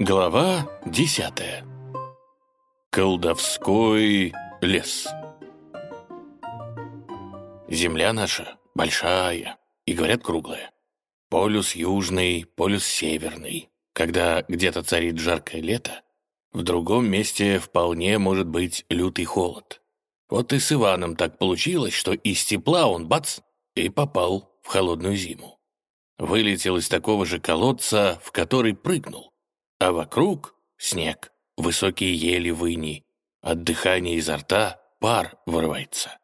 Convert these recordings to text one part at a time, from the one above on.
Глава десятая. Колдовской лес. Земля наша большая и, говорят, круглая. Полюс южный, полюс северный. Когда где-то царит жаркое лето, в другом месте вполне может быть лютый холод. Вот и с Иваном так получилось, что из тепла он, бац, и попал в холодную зиму. Вылетел из такого же колодца, в который прыгнул а вокруг снег, высокие ели выни, от дыхания изо рта пар вырывается.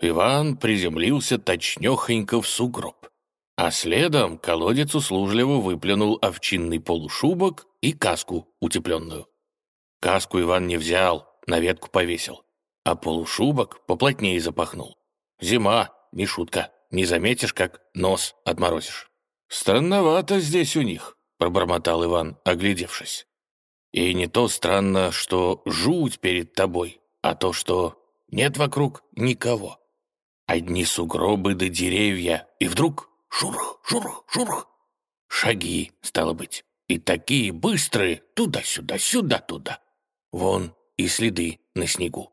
Иван приземлился точнёхонько в сугроб, а следом колодец услужливо выплюнул овчинный полушубок и каску утепленную. Каску Иван не взял, на ветку повесил, а полушубок поплотнее запахнул. Зима, не шутка, не заметишь, как нос отморозишь. Странновато здесь у них, — пробормотал Иван, оглядевшись. «И не то странно, что жуть перед тобой, а то, что нет вокруг никого. Одни сугробы да деревья, и вдруг шурх, шурх, шурх. Шаги, стало быть, и такие быстрые туда-сюда, сюда-туда. Вон и следы на снегу,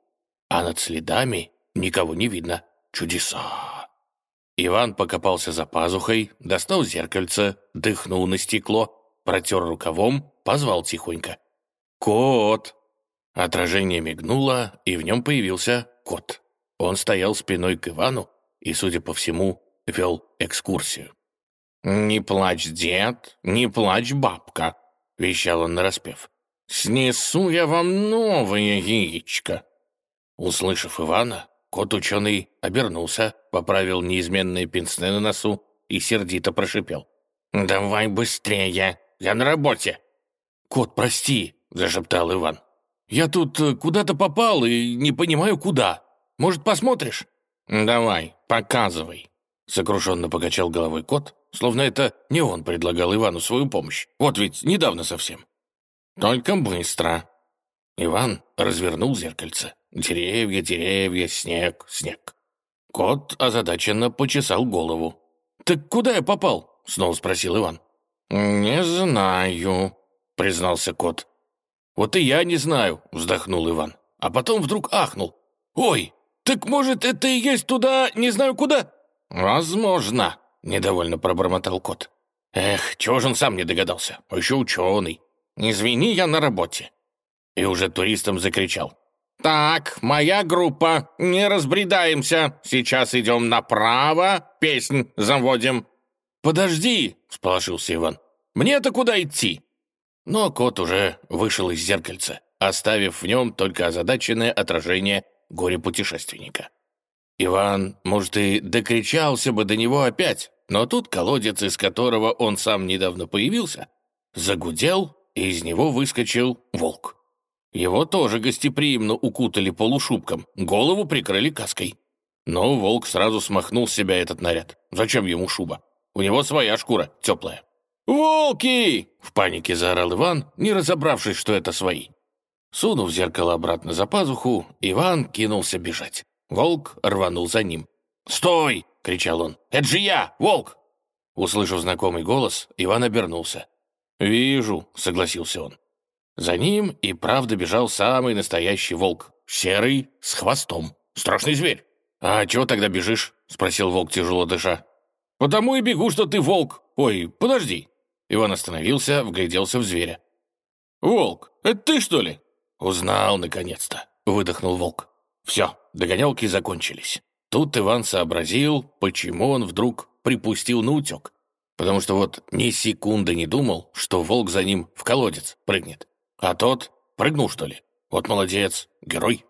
а над следами никого не видно. Чудеса!» Иван покопался за пазухой, достал зеркальце, дыхнул на стекло, протер рукавом, позвал тихонько. «Кот!» Отражение мигнуло, и в нем появился кот. Он стоял спиной к Ивану и, судя по всему, вел экскурсию. «Не плачь, дед, не плачь, бабка!» — вещал он нараспев. «Снесу я вам новое яичко!» Услышав Ивана, кот-ученый обернулся, поправил неизменные пенсне на носу и сердито прошипел. «Давай быстрее! Я на работе!» «Кот, прости!» — зашептал Иван. «Я тут э, куда-то попал и не понимаю, куда. Может, посмотришь?» «Давай, показывай!» Сокрушенно покачал головой кот, словно это не он предлагал Ивану свою помощь. Вот ведь недавно совсем. «Только быстро!» Иван развернул зеркальце. Деревья, деревья, снег, снег. Кот озадаченно почесал голову. «Так куда я попал?» — снова спросил Иван. «Не знаю», — признался кот. «Вот и я не знаю», — вздохнул Иван. А потом вдруг ахнул. «Ой, так может, это и есть туда, не знаю куда?» «Возможно», — недовольно пробормотал кот. «Эх, чего же он сам не догадался? А еще ученый. Извини, я на работе». И уже туристам закричал. «Так, моя группа, не разбредаемся. Сейчас идем направо, песнь заводим». «Подожди!» — сполошился Иван. «Мне-то куда идти?» Но кот уже вышел из зеркальца, оставив в нем только озадаченное отражение горе-путешественника. Иван, может, и докричался бы до него опять, но тут колодец, из которого он сам недавно появился, загудел, и из него выскочил волк. Его тоже гостеприимно укутали полушубком, голову прикрыли каской. Но волк сразу смахнул с себя этот наряд. Зачем ему шуба? У него своя шкура, теплая. «Волки!» — в панике заорал Иван, не разобравшись, что это свои. Сунув зеркало обратно за пазуху, Иван кинулся бежать. Волк рванул за ним. «Стой!» — кричал он. «Это же я, волк!» Услышав знакомый голос, Иван обернулся. «Вижу», — согласился он. За ним и правда бежал самый настоящий волк. Серый, с хвостом. Страшный зверь. «А чего тогда бежишь?» — спросил волк, тяжело дыша. «Потому и бегу, что ты волк. Ой, подожди». Иван остановился, вгляделся в зверя. «Волк, это ты, что ли?» «Узнал, наконец-то», — выдохнул волк. «Все, догонялки закончились». Тут Иван сообразил, почему он вдруг припустил на утек. Потому что вот ни секунды не думал, что волк за ним в колодец прыгнет. А тот прыгнул, что ли? Вот молодец, герой.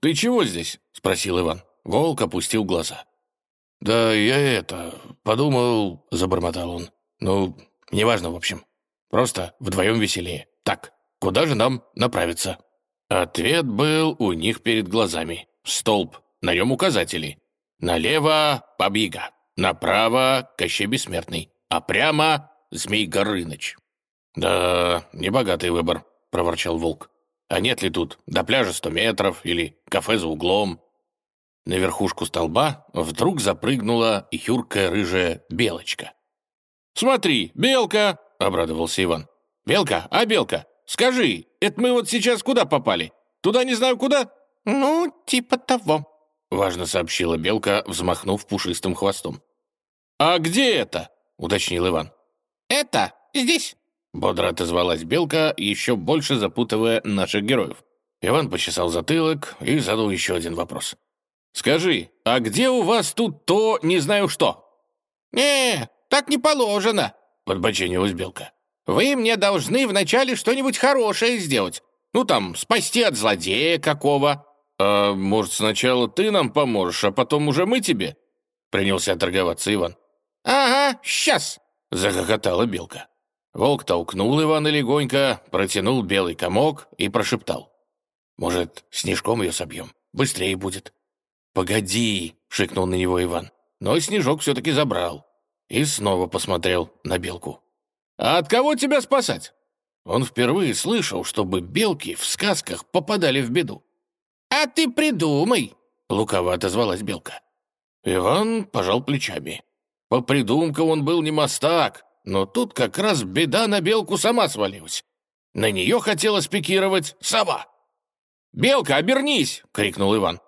«Ты чего здесь?» — спросил Иван. Волк опустил глаза. «Да я это... подумал...» — забормотал он. «Ну, неважно, в общем. Просто вдвоем веселее. Так, куда же нам направиться?» Ответ был у них перед глазами. Столб, на нем указатели. Налево — Бабьяга, направо — Кощей Бессмертный, а прямо — Змей Горыныч. «Да, небогатый выбор», — проворчал Волк. «А нет ли тут до пляжа сто метров или кафе за углом?» На верхушку столба вдруг запрыгнула юркая рыжая белочка. «Смотри, белка!» — обрадовался Иван. «Белка, а Белка, скажи, это мы вот сейчас куда попали? Туда не знаю куда?» «Ну, типа того», — важно сообщила Белка, взмахнув пушистым хвостом. «А где это?» — уточнил Иван. «Это здесь», — бодро отозвалась Белка, еще больше запутывая наших героев. Иван почесал затылок и задал еще один вопрос. «Скажи, а где у вас тут то не знаю что?» «Не, так не положено», — подбоченилась Белка. «Вы мне должны вначале что-нибудь хорошее сделать. Ну там, спасти от злодея какого». «А может, сначала ты нам поможешь, а потом уже мы тебе?» Принялся торговаться Иван. «Ага, сейчас!» — захохотала Белка. Волк толкнул Ивана легонько, протянул белый комок и прошептал. «Может, снежком ее собьем? Быстрее будет». «Погоди!» — шикнул на него Иван. Но снежок все-таки забрал. И снова посмотрел на Белку. «А от кого тебя спасать?» Он впервые слышал, чтобы белки в сказках попадали в беду. «А ты придумай!» — лукаво отозвалась Белка. Иван пожал плечами. По придумкам он был не мастак, но тут как раз беда на Белку сама свалилась. На нее хотела спикировать сова. «Белка, обернись!» — крикнул Иван.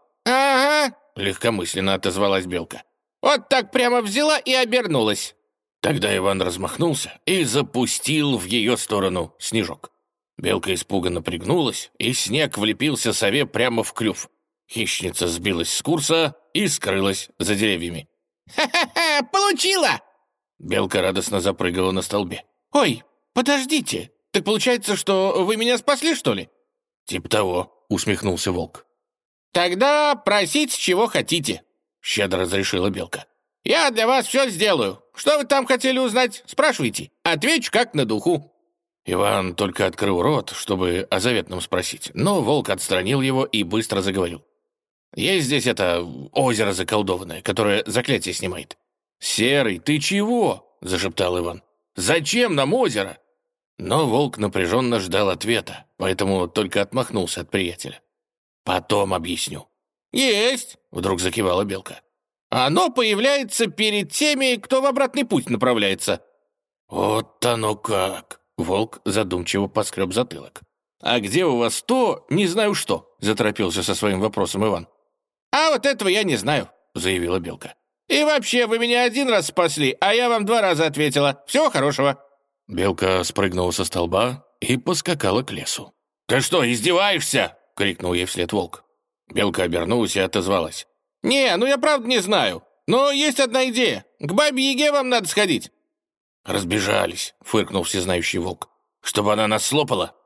Легкомысленно отозвалась Белка. «Вот так прямо взяла и обернулась!» Тогда Иван размахнулся и запустил в ее сторону снежок. Белка испуганно пригнулась, и снег влепился сове прямо в клюв. Хищница сбилась с курса и скрылась за деревьями. «Ха-ха-ха! Получила!» Белка радостно запрыгала на столбе. «Ой, подождите! Так получается, что вы меня спасли, что ли?» «Тип того», — усмехнулся волк. «Тогда просите, чего хотите», — щедро разрешила Белка. «Я для вас все сделаю. Что вы там хотели узнать? Спрашивайте. Отвечу как на духу». Иван только открыл рот, чтобы о заветном спросить, но волк отстранил его и быстро заговорил. «Есть здесь это озеро заколдованное, которое заклятие снимает». «Серый, ты чего?» — зашептал Иван. «Зачем нам озеро?» Но волк напряженно ждал ответа, поэтому только отмахнулся от приятеля. «Потом объясню». «Есть!» — вдруг закивала Белка. «Оно появляется перед теми, кто в обратный путь направляется». «Вот оно как!» — волк задумчиво поскреб затылок. «А где у вас то, не знаю что?» — заторопился со своим вопросом Иван. «А вот этого я не знаю», — заявила Белка. «И вообще, вы меня один раз спасли, а я вам два раза ответила. Всего хорошего». Белка спрыгнула со столба и поскакала к лесу. «Ты что, издеваешься?» — крикнул ей вслед волк. Белка обернулась и отозвалась. «Не, ну я правда не знаю. Но есть одна идея. К бабе Яге вам надо сходить». «Разбежались», — фыркнул всезнающий волк. «Чтобы она нас слопала?»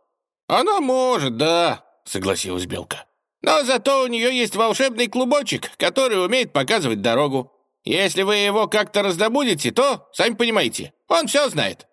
«Она может, да», — согласилась Белка. «Но зато у нее есть волшебный клубочек, который умеет показывать дорогу. Если вы его как-то раздобудете, то, сами понимаете, он все знает».